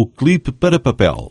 o clipe para papel.